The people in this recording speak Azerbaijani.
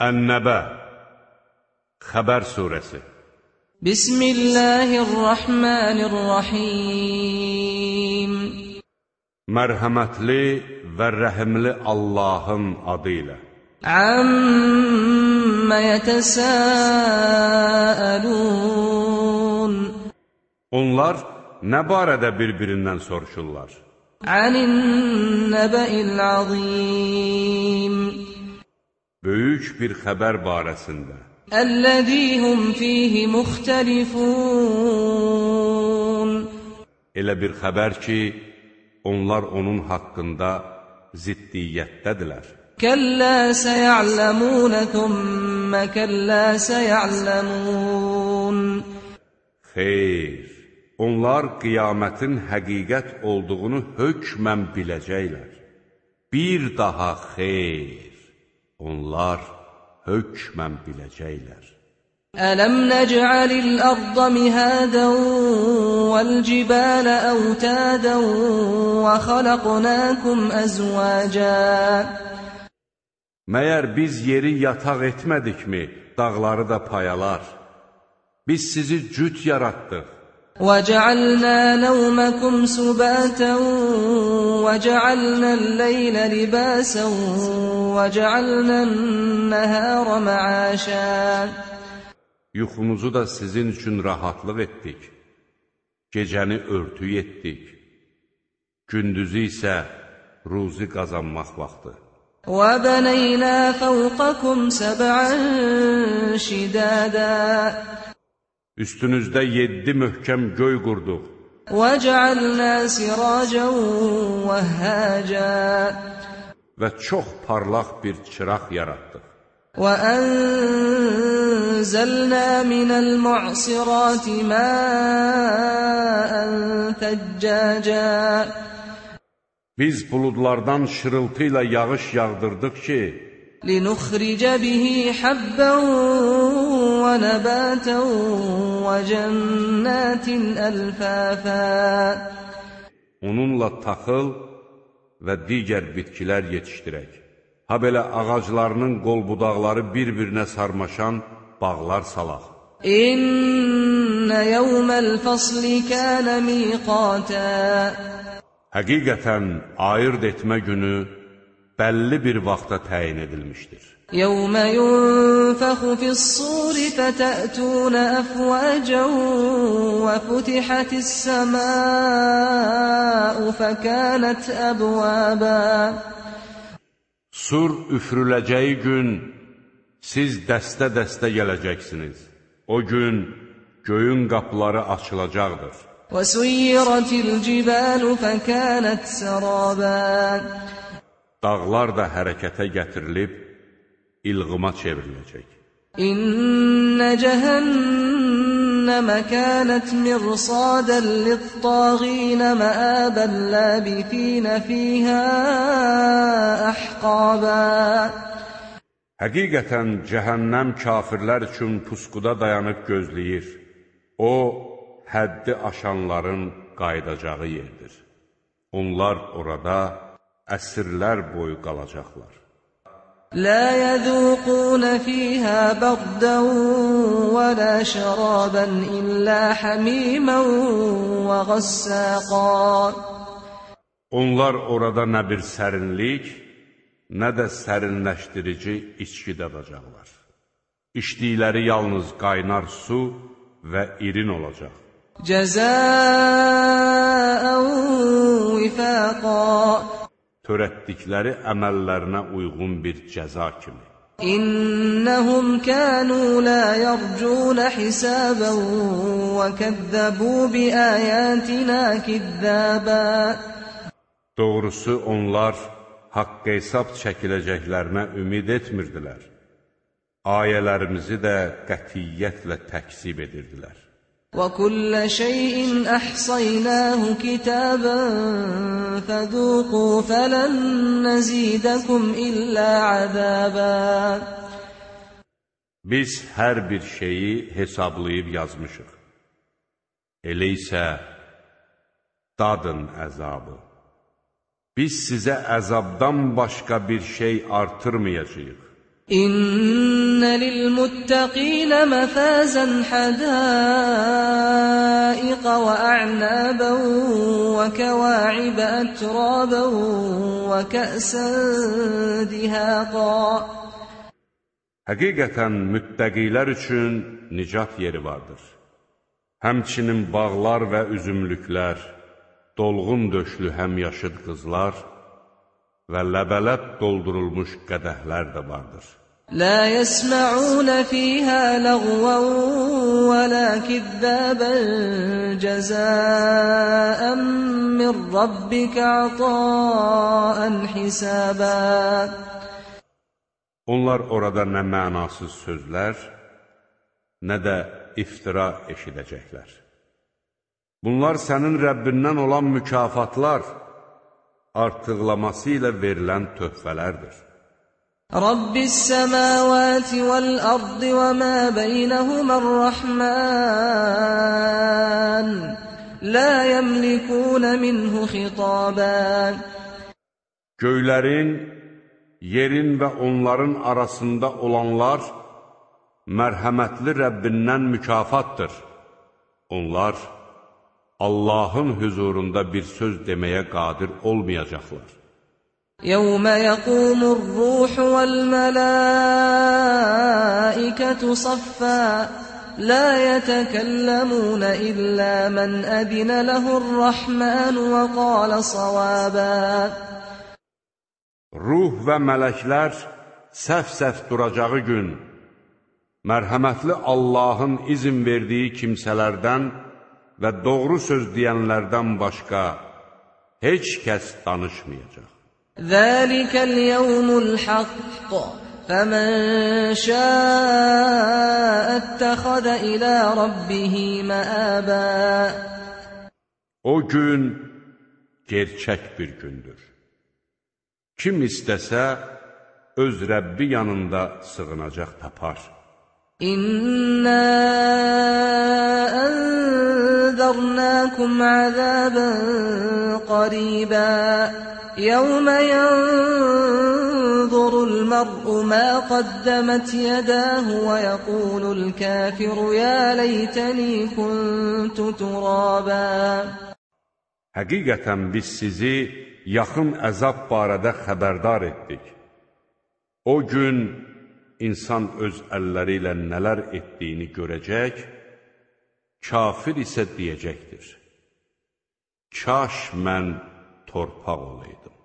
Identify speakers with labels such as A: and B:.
A: Ən-Nəbə Xəbər surəsi.
B: Bismillahirrahmanirrahim.
A: Mərhəmətli və rəhimli Allahın adı ilə.
B: Amma yetəsəəlun
A: Onlar nə barədə bir-birindən soruşurlar?
B: Anin nəbəil azim
A: Böyük bir xəbər barəsində
B: Əlləzi hum fihi muxtəlifun
A: Elə bir xəbər ki, onlar onun haqqında ziddiyyətdədirlər.
B: Kəllə səya'ləmun thumma kəllə səya'ləmun
A: Xeyr, onlar qiyamətin həqiqət olduğunu hökmən biləcəklər. Bir daha xeyr, onlar hökmən biləcəklər.
B: Ələm nec'alil arda mihadan vel cibala awtadan və xalaqnakum azwaja
A: Məyər biz yeri yataq etmədikmi, dağları da payalar? Biz sizi cüt yaratdıq.
B: وجعلنا نومكم سباتا وجعلنا الليل لباسا وجعلنا النهار معاشا
A: Yuxunuzu da sizin üçün rahatlıq etdik. Gecəni örtü etdik. Gündüzü isə ruzi qazanmaq vaxtı.
B: وبنينا فوقكم سبعا شدادا
A: Üstünüzdə yeddi möhkəm göy qurduq.
B: وجعلنا سراجا وهاجا
A: və çox parlaq bir çıraq yaratdıq.
B: وأنزلنا من المعصرات ماء ثجاجا
A: Biz buludlardan şırıltı ilə yağış yağdırdıq ki,
B: لنخرج به حبا ونباتا وجنات ألفافا
A: onunla taxıl və digər bitkilər yetişdirək. Ha belə ağaclarının qol-budaqları bir-birinə sarmaşan bağlar salaq.
B: İnnə yəvməl fəsli kənə miqatə
A: Həqiqətən ayırt etmə günü bəlli bir vaxta təyin edilmişdir.
B: يوم ينفخ في الصور فتأتون أفواجا وفتحت السماء فكانت أبوابا
A: Sur üfrüləcəyi gün siz dəstə-dəstə gələcəksiniz. O gün göyün qapıları açılacaqdır.
B: وسيرت الجبال فكانت سرابا
A: dağlar da hərəkətə gətirilib ilğıma çevriləcək.
B: İnnə cəhənnəmə kənət mirsadən lit-tağinə məəbən ləbifinə fiyhə əhqabə
A: Həqiqətən cəhənnəm kafirlər üçün pusquda dayanıb gözləyir. O, həddi aşanların qayıdacağı yerdir. Onlar orada əsrlər boyu qalacaqlar.
B: Lə yəzûqûnə fîhə bəğdən və lə şərabən illə həmimən və qəssəqan.
A: Onlar orada nə bir sərinlik, nə də sərinləşdirici içki dadacaqlar. İçdikləri yalnız qaynar su və irin olacaq.
B: Cəzəən vifəqan
A: törətdikləri əməllərinə uyğun bir cəza kimi.
B: İnnəhum kənu la yərcunə hisabən və kəzzəbu bi əyətinə kizzəbə.
A: Doğrusu onlar haqq hesab çəkiləcəklərinə ümid etmirdilər. Ayələrimizi də qətiyyətlə təksib edirdilər.
B: وكل شيء أحصيناه كتابا فذوقوا فلن نزيدكم إلا عذابا
A: Biz hər bir şeyi hesablayıb yazmışıq. Elə isə dadın əzabı. Biz sizə əzabdan başqa bir şey artırmayacağıq.
B: إن للمتقين مفازا حدائق وأعنابا وكواعب أترابا وكأسا دهاقا
A: Həqiqətən müttəqilər üçün nicat yeri vardır. Həmçinin bağlar və üzümlüklər, dolğun döşlü həmyaşıd qızlar və ləbələb doldurulmuş qədəhlər də vardır.
B: لا يسمعون فيها لغوا ولا كذابا جزاء من ربك عطاء حسابا
A: Onlar orada nə mənasız sözlər, nə də iftira eşidəcəklər. Bunlar sənin Rəbbindən olan mükafatlar, artıqlaması ilə verilən töhfələrdir.
B: Semavati vel ardı ve ma beynehumar-Rahman la yemlikun minhu xitaban
A: Göylərin, yerin və onların arasında olanlar mərhəmətli Rəbbindən mükafatdır. Onlar Allahın hüzurunda bir söz deməyə qadir olmayacaqlar.
B: يوم يقوم الروح والملائكة صفا لا يتكلمون إلا من أذن له الرحمن وقال صوابا
A: Ruh və mələklər səf-səf duracağı gün, mərhəmətli Allahın izin verdiyi kimsələrdən və doğru söz deyənlərdən başqa heç kəs danışmayacaq.
B: Zəlikəl yevmul haqq فمن شاء اتخذ إلى ربه مآبا
A: O gün gerçək bir gündür. Kim istəsə, öz Rəbbi yanında sığınacaq tapar.
B: İnna ənzərnəkum əzəbən qariba yənzurul mər'u mə qaddəmət yədəhu və yəqulul kəfiru yə leytəni kuntu turabə
A: Həqiqətən biz sizi yaxın əzab barədə xəbərdar etdik. O gün insan öz əlləri ilə nələr etdiyini görəcək, kafir isə deyəcəkdir. Kaş mən torpaq olaydım.